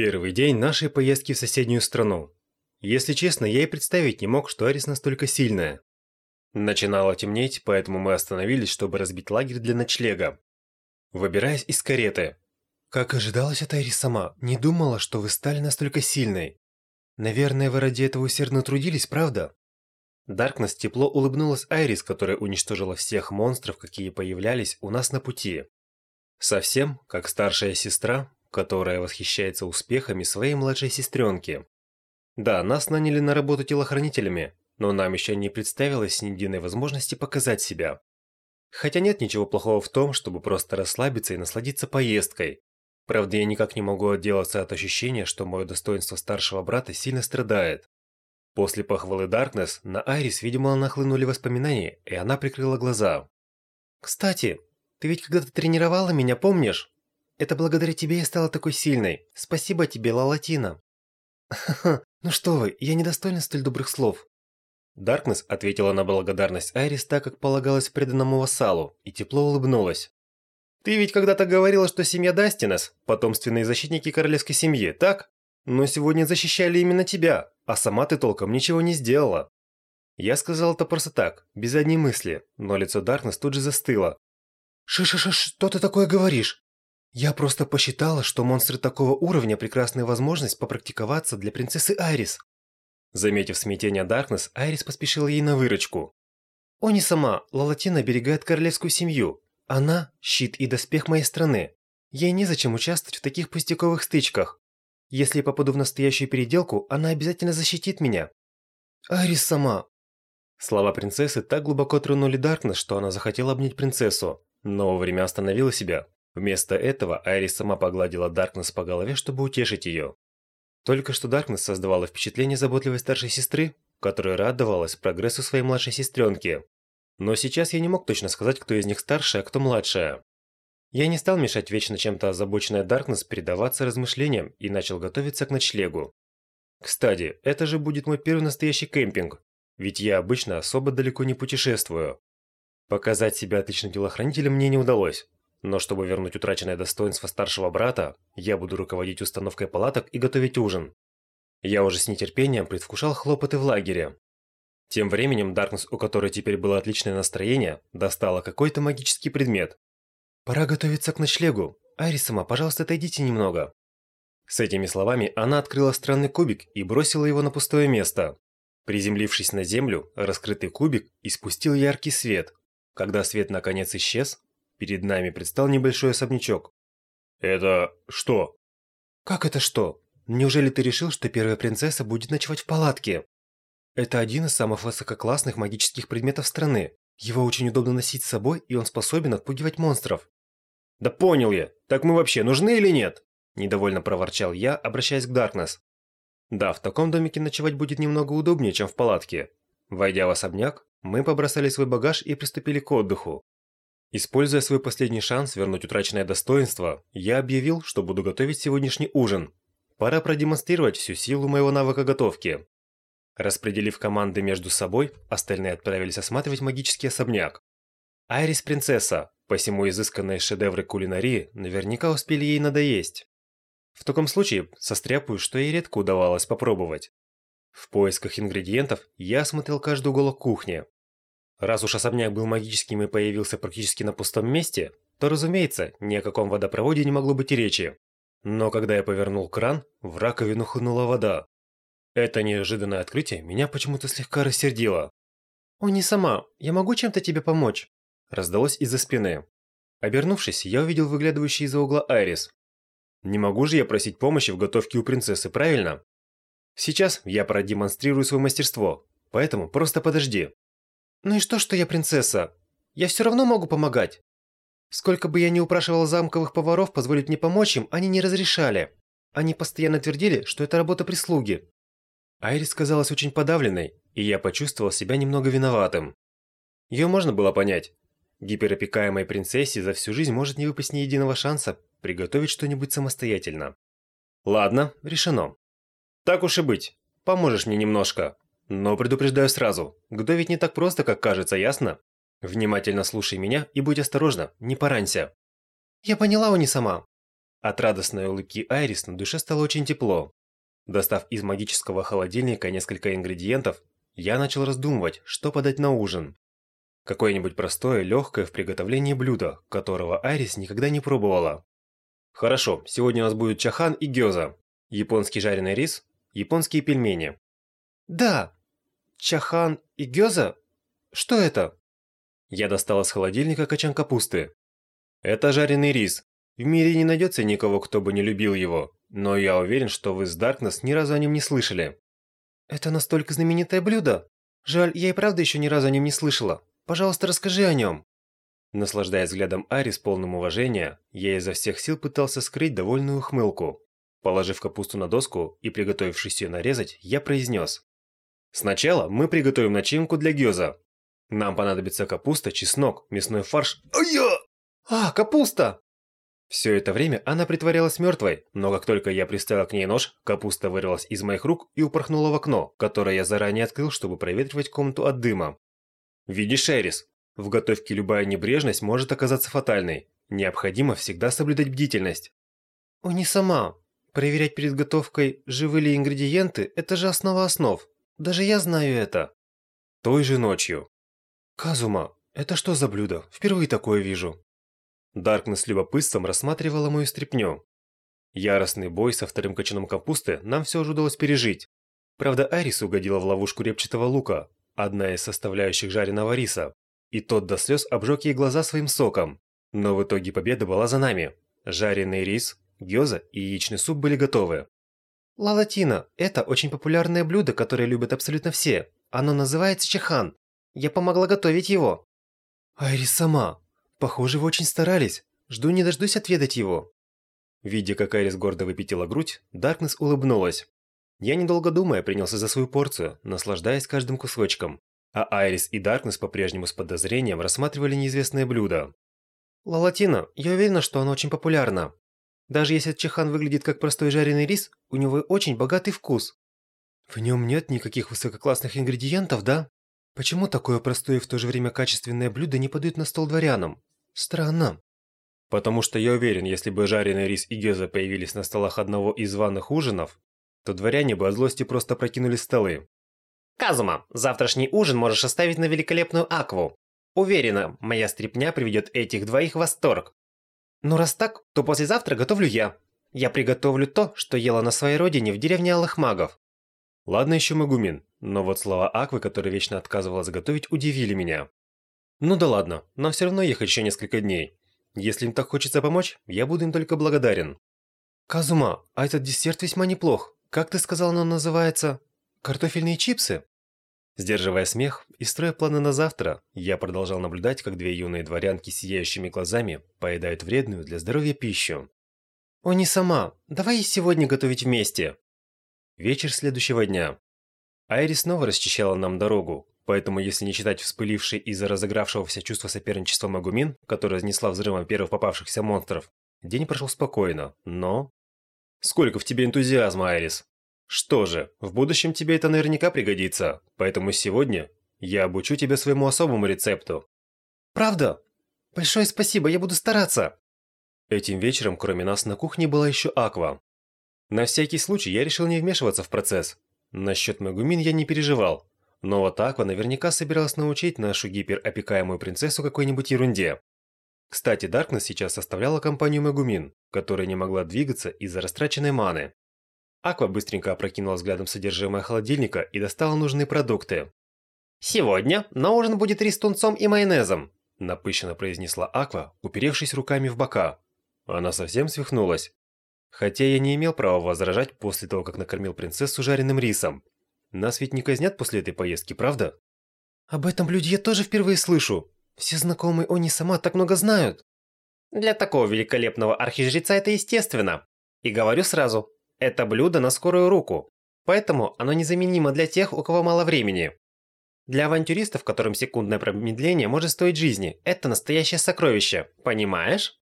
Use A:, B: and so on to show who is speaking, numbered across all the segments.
A: Первый день нашей поездки в соседнюю страну. Если честно, я и представить не мог, что Арис настолько сильная. Начинало темнеть, поэтому мы остановились, чтобы разбить лагерь для ночлега. Выбираясь из кареты. Как ожидалось от Арис сама, не думала, что вы стали настолько сильной. Наверное, вы ради этого усердно трудились, правда? Даркнесс тепло улыбнулась Айрис, которая уничтожила всех монстров, какие появлялись у нас на пути. Совсем как старшая сестра, которая восхищается успехами своей младшей сестренки. Да, нас наняли на работу телохранителями, но нам еще не представилось ни единой возможности показать себя. Хотя нет ничего плохого в том, чтобы просто расслабиться и насладиться поездкой. Правда, я никак не могу отделаться от ощущения, что мое достоинство старшего брата сильно страдает. После похвалы Даркнесс на Айрис, видимо, нахлынули воспоминания, и она прикрыла глаза. «Кстати, ты ведь когда-то тренировала меня, помнишь? Это благодаря тебе я стала такой сильной. Спасибо тебе, Лалатина». «Ха-ха, ну что вы, я недостойна столь добрых слов». Даркнесс ответила на благодарность Айрис так, как полагалось преданному вассалу, и тепло улыбнулась. «Ты ведь когда-то говорила, что семья Дастинес – потомственные защитники королевской семьи, так?» Но сегодня защищали именно тебя, а сама ты толком ничего не сделала. Я сказал это просто так, без одной мысли, но лицо Даркнесс тут же застыло. Ш-ш-ш, что ты такое говоришь? Я просто посчитала, что монстры такого уровня – прекрасная возможность попрактиковаться для принцессы Айрис. Заметив смятение Даркнесс, Айрис поспешила ей на выручку. О, не сама, Лалатина оберегает королевскую семью. Она – щит и доспех моей страны. Ей незачем участвовать в таких пустяковых стычках. Если я попаду в настоящую переделку, она обязательно защитит меня. Арис сама. Слова принцессы так глубоко тронули Даркнесс, что она захотела обнять принцессу, но вовремя остановила себя. Вместо этого Айрис сама погладила Даркнесс по голове, чтобы утешить ее. Только что Даркнесс создавала впечатление заботливой старшей сестры, которая радовалась прогрессу своей младшей сестренки. Но сейчас я не мог точно сказать, кто из них старшая, а кто младшая. Я не стал мешать вечно чем-то озабоченная Даркнесс передаваться размышлениям и начал готовиться к ночлегу. Кстати, это же будет мой первый настоящий кемпинг, ведь я обычно особо далеко не путешествую. Показать себя отличным телохранителем мне не удалось, но чтобы вернуть утраченное достоинство старшего брата, я буду руководить установкой палаток и готовить ужин. Я уже с нетерпением предвкушал хлопоты в лагере. Тем временем Даркнесс, у которой теперь было отличное настроение, достала какой-то магический предмет, «Пора готовиться к ночлегу. Айрисама, пожалуйста, отойдите немного». С этими словами она открыла странный кубик и бросила его на пустое место. Приземлившись на землю, раскрытый кубик испустил яркий свет. Когда свет наконец исчез, перед нами предстал небольшой особнячок. «Это что?» «Как это что? Неужели ты решил, что первая принцесса будет ночевать в палатке?» Это один из самых высококлассных магических предметов страны. Его очень удобно носить с собой, и он способен отпугивать монстров. «Да понял я. Так мы вообще нужны или нет?» Недовольно проворчал я, обращаясь к Даркнесс. Да, в таком домике ночевать будет немного удобнее, чем в палатке. Войдя в особняк, мы побросали свой багаж и приступили к отдыху. Используя свой последний шанс вернуть утраченное достоинство, я объявил, что буду готовить сегодняшний ужин. Пора продемонстрировать всю силу моего навыка готовки. Распределив команды между собой, остальные отправились осматривать магический особняк. Айрис принцесса, посему изысканные шедевры кулинарии наверняка успели ей надоесть. В таком случае состряпаю, что ей редко удавалось попробовать. В поисках ингредиентов я осмотрел каждый уголок кухни. Раз уж особняк был магическим и появился практически на пустом месте, то, разумеется, ни о каком водопроводе не могло быть и речи. Но когда я повернул кран, в раковину хлынула вода. Это неожиданное открытие меня почему-то слегка рассердило. «О, не сама, я могу чем-то тебе помочь?» Раздалось из-за спины. Обернувшись, я увидел выглядывающий из-за угла Айрис. Не могу же я просить помощи в готовке у принцессы, правильно? Сейчас я продемонстрирую свое мастерство, поэтому просто подожди. Ну и что, что я принцесса? Я все равно могу помогать. Сколько бы я ни упрашивал замковых поваров позволить мне помочь им, они не разрешали. Они постоянно твердили, что это работа прислуги. Айрис казалась очень подавленной, и я почувствовал себя немного виноватым. Ее можно было понять. Гиперопекаемой принцессе за всю жизнь может не выпасть ни единого шанса приготовить что-нибудь самостоятельно. Ладно, решено. Так уж и быть, поможешь мне немножко. Но предупреждаю сразу, готовить не так просто, как кажется, ясно? Внимательно слушай меня и будь осторожна, не поранься. Я поняла, Уни сама. От радостной улыбки Айрис на душе стало очень тепло. Достав из магического холодильника несколько ингредиентов, я начал раздумывать, что подать на ужин. Какое-нибудь простое, легкое в приготовлении блюдо, которого Айрис никогда не пробовала. Хорошо, сегодня у нас будет чахан и гёза. Японский жареный рис, японские пельмени. Да, чахан и гёза? Что это? Я достал из холодильника качан капусты. Это жареный рис. В мире не найдется никого, кто бы не любил его, но я уверен, что вы с Даркнесс ни разу о нем не слышали. Это настолько знаменитое блюдо? Жаль, я и правда еще ни разу о нем не слышала. Пожалуйста, расскажи о нем. Наслаждаясь взглядом Ари с полным уважения, я изо всех сил пытался скрыть довольную ухмылку. Положив капусту на доску и приготовившись ее нарезать, я произнес. Сначала мы приготовим начинку для гёза. Нам понадобится капуста, чеснок, мясной фарш. Ай-я! А, капуста! Все это время она притворялась мертвой, но как только я приставил к ней нож, капуста вырвалась из моих рук и упорхнула в окно, которое я заранее открыл, чтобы проветривать комнату от дыма. Видишь, Эрис, в готовке любая небрежность может оказаться фатальной. Необходимо всегда соблюдать бдительность. О, не сама. Проверять перед готовкой, живы ли ингредиенты – это же основа основ. Даже я знаю это. Той же ночью. Казума, это что за блюдо? Впервые такое вижу. Даркнесс с любопытством рассматривала мою стряпню. Яростный бой со вторым кочаном капусты нам все же удалось пережить. Правда, Арис угодила в ловушку репчатого лука, одна из составляющих жареного риса, и тот до слез обжег ей глаза своим соком. Но в итоге победа была за нами. Жареный рис, гёза и яичный суп были готовы. Лалатина – это очень популярное блюдо, которое любят абсолютно все. Оно называется чахан. Я помогла готовить его. Айрис сама. Похоже, вы очень старались. Жду не дождусь отведать его. Видя, как Айрис гордо выпятила грудь, Даркнесс улыбнулась. Я, недолго думая, принялся за свою порцию, наслаждаясь каждым кусочком. А Айрис и Даркнесс по-прежнему с подозрением рассматривали неизвестное блюдо. Лалатина, я уверена, что оно очень популярно. Даже если чахан выглядит как простой жареный рис, у него очень богатый вкус. В нем нет никаких высококлассных ингредиентов, да? Почему такое простое и в то же время качественное блюдо не подают на стол дворянам? Странно. Потому что я уверен, если бы жареный рис и геза появились на столах одного из званых ужинов, то дворяне бы от злости просто прокинули столы.
B: Казума, завтрашний ужин можешь оставить на великолепную акву. Уверена, моя стрипня приведет этих двоих в восторг. Ну раз так, то послезавтра готовлю я. Я приготовлю то, что ела на своей родине в деревне Алых Магов.
A: Ладно еще Магумин, но вот слова Аквы, которая вечно отказывала заготовить, удивили меня. Ну да ладно, нам все равно ехать еще несколько дней. Если им так хочется помочь, я буду им только благодарен. Казума, а этот десерт весьма неплох. Как ты сказал, он называется? Картофельные чипсы? Сдерживая смех и строя планы на завтра, я продолжал наблюдать, как две юные дворянки с сияющими глазами поедают вредную для здоровья пищу. «О, не сама! Давай сегодня готовить вместе!» Вечер следующего дня. Айрис снова расчищала нам дорогу, Поэтому, если не считать вспыливший из-за разыгравшегося чувства соперничества Магумин, которая разнесла взрывом первых попавшихся монстров, день прошел спокойно, но... Сколько в тебе энтузиазма, Айрис! Что же, в будущем тебе это наверняка пригодится, поэтому сегодня я обучу тебя своему особому рецепту. Правда? Большое спасибо, я буду стараться! Этим вечером, кроме нас, на кухне была еще Аква. На всякий случай я решил не вмешиваться в процесс. Насчет Магумин я не переживал, но вот Аква наверняка собиралась научить нашу гиперопекаемую принцессу какой-нибудь ерунде. Кстати, Даркнесс сейчас составляла компанию Мегумин, которая не могла двигаться из-за растраченной маны. Аква быстренько опрокинула взглядом содержимое холодильника и достала нужные продукты.
B: «Сегодня на ужин будет рис с тунцом и майонезом»,
A: напыщенно произнесла Аква, уперевшись руками в бока. Она совсем свихнулась. Хотя я не имел права возражать после того, как накормил принцессу жареным рисом. Нас ведь не казнят после этой поездки, правда? Об этом блюде я тоже впервые слышу. Все знакомые они сама так много знают.
B: Для такого великолепного архижреца это естественно. И говорю сразу, это блюдо на скорую руку. Поэтому оно незаменимо для тех, у кого мало времени. Для авантюристов, которым секундное промедление может стоить жизни, это настоящее сокровище. Понимаешь?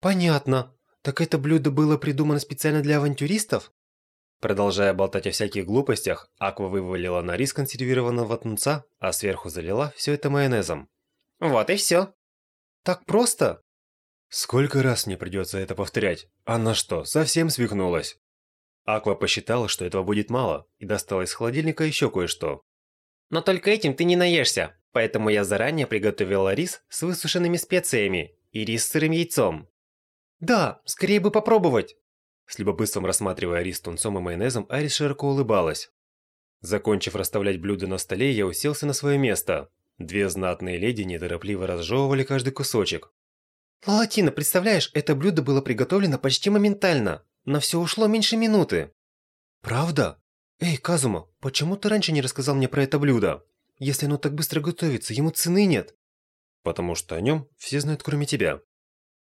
A: Понятно. Так это блюдо было придумано специально для авантюристов? Продолжая болтать о всяких глупостях, Аква вывалила на рис консервированного тунца, а сверху залила все это майонезом.
B: Вот и все.
A: Так просто? Сколько раз мне придется это повторять? Она что, совсем свихнулась? Аква посчитала, что этого будет мало, и достала из холодильника еще кое-что.
B: Но только этим ты не наешься, поэтому я заранее приготовила рис с высушенными специями и рис с сырым яйцом. Да, скорее бы попробовать.
A: С любопытством рассматривая рис с тунцом и майонезом, Арис широко улыбалась. Закончив расставлять блюда на столе, я уселся на свое место. Две знатные леди неторопливо разжевывали каждый кусочек.
B: «Лалатина, представляешь, это блюдо было приготовлено почти моментально. На все ушло меньше минуты».
A: «Правда? Эй, Казума, почему ты раньше не рассказал мне про это блюдо? Если оно так быстро готовится, ему цены нет». «Потому что о нем все знают, кроме тебя».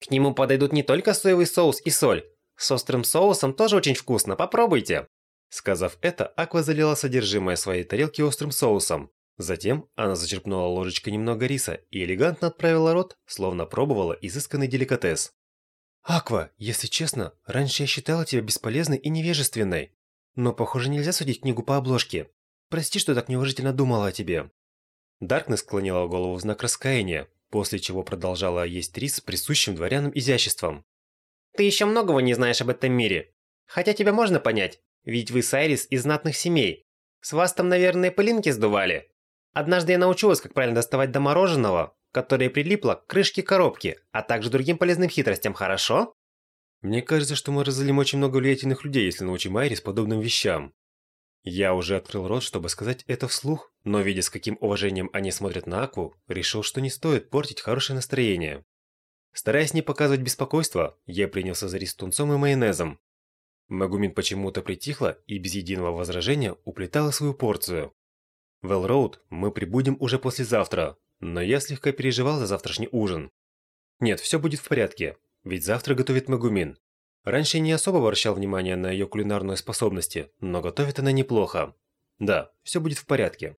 B: «К нему подойдут не только соевый соус и соль. С острым соусом тоже очень вкусно, попробуйте».
A: Сказав это, Аква залила содержимое своей тарелки острым соусом. Затем она зачерпнула ложечкой немного риса и элегантно отправила рот, словно пробовала изысканный деликатес. «Аква, если честно, раньше я считала тебя бесполезной и невежественной. Но, похоже, нельзя судить книгу по обложке. Прости, что так неуважительно думала о тебе». Даркнесс склонила голову в знак раскаяния, после чего продолжала есть рис с присущим дворянам изяществом.
B: «Ты еще многого не знаешь об этом мире. Хотя тебя можно понять, ведь вы с из знатных семей. С вас там, наверное, пылинки сдували. Однажды я научилась, как правильно доставать до мороженого, которое прилипло к крышке коробки, а также другим полезным хитростям, хорошо?
A: Мне кажется, что мы разозлим очень много влиятельных людей, если научим Айрис подобным вещам. Я уже открыл рот, чтобы сказать это вслух, но видя, с каким уважением они смотрят на Акву, решил, что не стоит портить хорошее настроение. Стараясь не показывать беспокойства, я принялся за рис тунцом и майонезом. Магумин почему-то притихла и без единого возражения уплетала свою порцию. В Элроуд мы прибудем уже послезавтра, но я слегка переживал за завтрашний ужин. Нет, все будет в порядке, ведь завтра готовит Магумин. Раньше я не особо обращал внимание на ее кулинарные способности, но готовит она неплохо. Да, все будет в порядке.